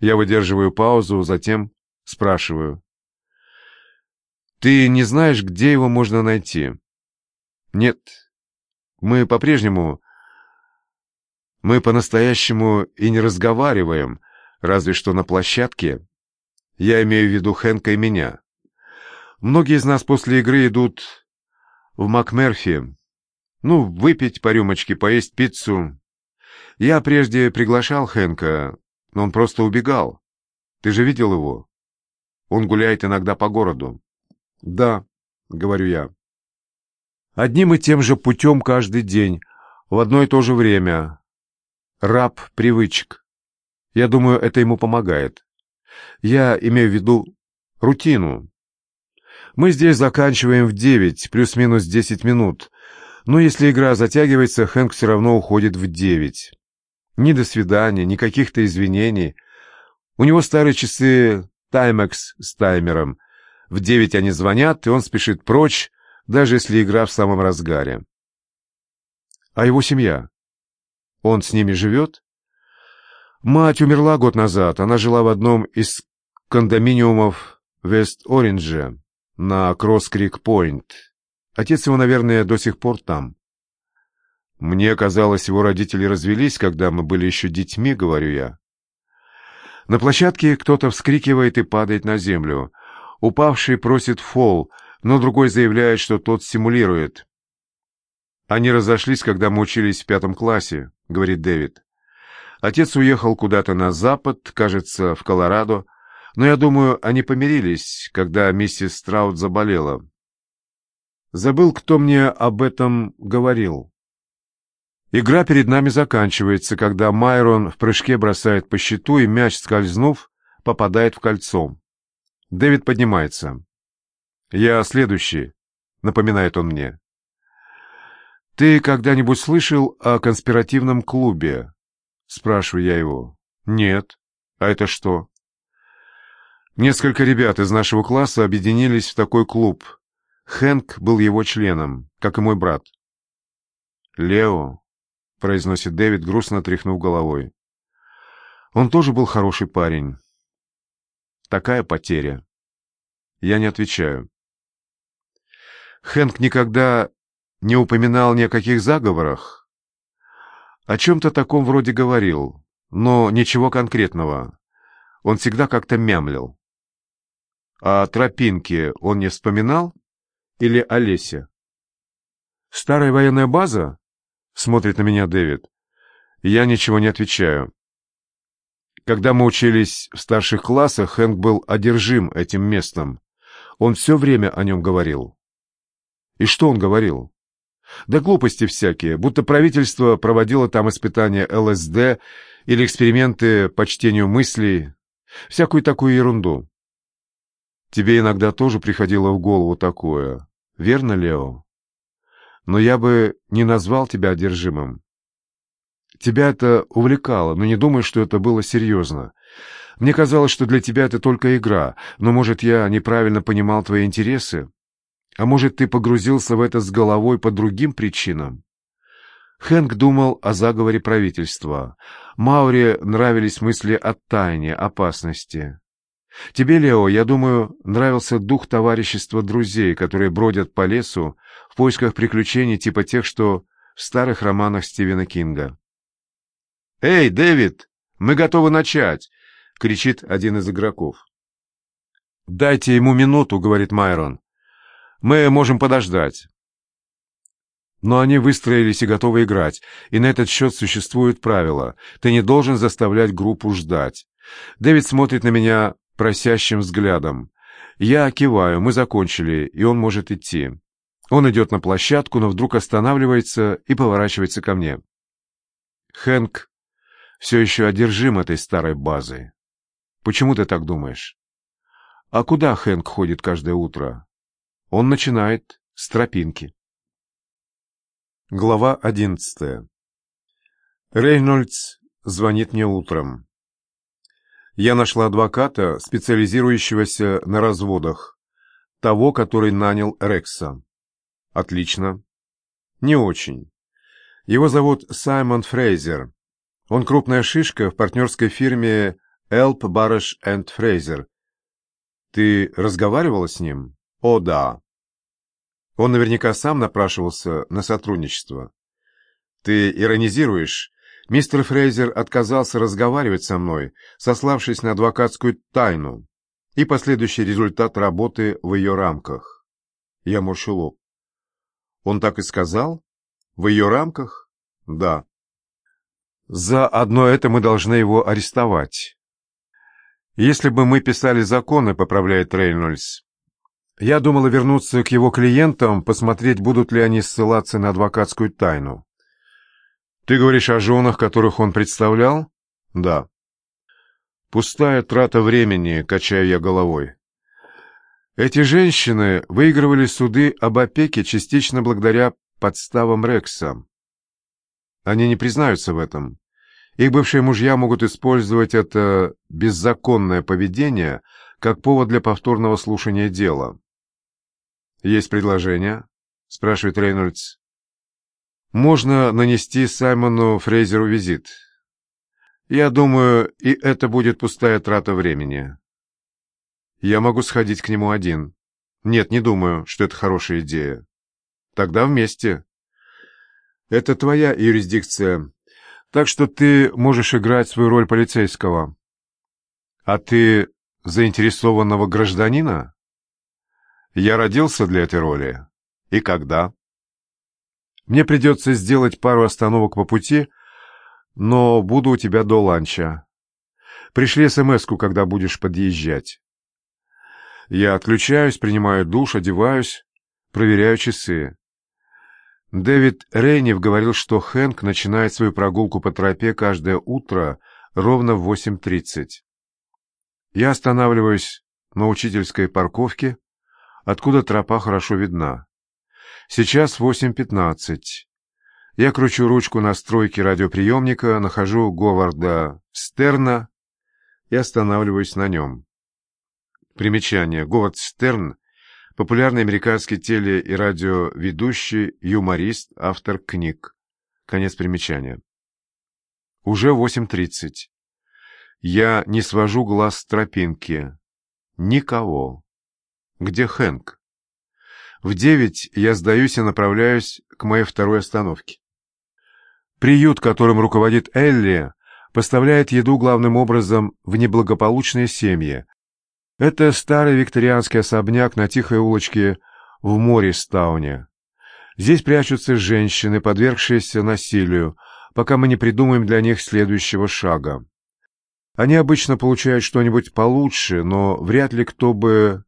Я выдерживаю паузу, затем спрашиваю. «Ты не знаешь, где его можно найти?» «Нет. Мы по-прежнему... Мы по-настоящему и не разговариваем, разве что на площадке. Я имею в виду Хэнка и меня. Многие из нас после игры идут в МакМерфи. Ну, выпить по рюмочке, поесть пиццу. Я прежде приглашал Хэнка, но он просто убегал. Ты же видел его? Он гуляет иногда по городу. Да, говорю я. Одним и тем же путем каждый день, в одно и то же время. Раб привычек. Я думаю, это ему помогает. Я имею в виду рутину. Мы здесь заканчиваем в девять, плюс-минус десять минут. Но если игра затягивается, Хэнк все равно уходит в девять. Ни до свидания, ни каких-то извинений. У него старые часы Таймекс с таймером. В девять они звонят, и он спешит прочь, даже если игра в самом разгаре. А его семья? Он с ними живет? Мать умерла год назад. Она жила в одном из кондоминиумов Вест-Ориндже на Кросс-Крик-Пойнт. Отец его, наверное, до сих пор там. Мне казалось, его родители развелись, когда мы были еще детьми, говорю я. На площадке кто-то вскрикивает и падает на землю. Упавший просит фол, но другой заявляет, что тот симулирует. Они разошлись, когда мы учились в пятом классе, говорит Дэвид. Отец уехал куда-то на запад, кажется, в Колорадо, но я думаю, они помирились, когда миссис Страут заболела. Забыл, кто мне об этом говорил. Игра перед нами заканчивается, когда Майрон в прыжке бросает по щиту, и мяч, скользнув, попадает в кольцо. Дэвид поднимается. «Я следующий», — напоминает он мне. «Ты когда-нибудь слышал о конспиративном клубе?» — спрашиваю я его. «Нет. А это что?» Несколько ребят из нашего класса объединились в такой клуб. Хэнк был его членом, как и мой брат. «Лео», — произносит Дэвид, грустно тряхнув головой. «Он тоже был хороший парень. Такая потеря». Я не отвечаю. Хэнк никогда не упоминал ни о каких заговорах, о чем-то таком вроде говорил, но ничего конкретного. Он всегда как-то мямлил. А тропинки он не вспоминал? Или Олеся? «Старая военная база?» — смотрит на меня Дэвид. Я ничего не отвечаю. Когда мы учились в старших классах, Хэнк был одержим этим местом. Он все время о нем говорил. И что он говорил? Да глупости всякие, будто правительство проводило там испытания ЛСД или эксперименты по чтению мыслей, всякую такую ерунду. Тебе иногда тоже приходило в голову такое, верно, Лео? Но я бы не назвал тебя одержимым. Тебя это увлекало, но не думай, что это было серьезно. Мне казалось, что для тебя это только игра, но, может, я неправильно понимал твои интересы? А может, ты погрузился в это с головой по другим причинам? Хэнк думал о заговоре правительства. Мауре нравились мысли о тайне, опасности. Тебе, Лео, я думаю, нравился дух товарищества друзей, которые бродят по лесу в поисках приключений типа тех, что в старых романах Стивена Кинга. «Эй, Дэвид, мы готовы начать!» — кричит один из игроков. «Дайте ему минуту», — говорит Майрон. Мы можем подождать. Но они выстроились и готовы играть, и на этот счет существуют правила. Ты не должен заставлять группу ждать. Дэвид смотрит на меня просящим взглядом. Я киваю, мы закончили, и он может идти. Он идет на площадку, но вдруг останавливается и поворачивается ко мне. Хэнк все еще одержим этой старой базой. Почему ты так думаешь? А куда Хэнк ходит каждое утро? Он начинает с тропинки. Глава одиннадцатая. Рейнольдс звонит мне утром. Я нашла адвоката, специализирующегося на разводах, того, который нанял Рекса. Отлично. Не очень. Его зовут Саймон Фрейзер. Он крупная шишка в партнерской фирме Элп Барыш энд Фрейзер. Ты разговаривала с ним? О, да. Он наверняка сам напрашивался на сотрудничество. Ты иронизируешь? Мистер Фрейзер отказался разговаривать со мной, сославшись на адвокатскую тайну и последующий результат работы в ее рамках. Я морщу. Он так и сказал? В ее рамках? Да. За одно это мы должны его арестовать. Если бы мы писали законы, поправляет Рейнольдс, я думала вернуться к его клиентам, посмотреть, будут ли они ссылаться на адвокатскую тайну. Ты говоришь о женах, которых он представлял? Да. Пустая трата времени, качаю я головой. Эти женщины выигрывали суды об опеке частично благодаря подставам Рекса. Они не признаются в этом. Их бывшие мужья могут использовать это беззаконное поведение как повод для повторного слушания дела. «Есть предложение?» — спрашивает Рейнольдс. «Можно нанести Саймону Фрейзеру визит. Я думаю, и это будет пустая трата времени. Я могу сходить к нему один. Нет, не думаю, что это хорошая идея. Тогда вместе. Это твоя юрисдикция, так что ты можешь играть свою роль полицейского. А ты заинтересованного гражданина?» Я родился для этой роли. И когда? Мне придется сделать пару остановок по пути, но буду у тебя до ланча. Пришли смс когда будешь подъезжать. Я отключаюсь, принимаю душ, одеваюсь, проверяю часы. Дэвид Рейнев говорил, что Хэнк начинает свою прогулку по тропе каждое утро ровно в 8.30. Я останавливаюсь на учительской парковке, откуда тропа хорошо видна. Сейчас 8.15. Я кручу ручку настройки радиоприемника, нахожу Говарда Стерна и останавливаюсь на нем. Примечание. Говард Стерн – популярный американский теле- и радиоведущий, юморист, автор книг. Конец примечания. Уже 8.30. Я не свожу глаз с тропинки. Никого. Где Хэнк? В девять я сдаюсь и направляюсь к моей второй остановке. Приют, которым руководит Элли, поставляет еду главным образом в неблагополучные семьи. Это старый викторианский особняк на тихой улочке в Морристауне. Здесь прячутся женщины, подвергшиеся насилию, пока мы не придумаем для них следующего шага. Они обычно получают что-нибудь получше, но вряд ли кто бы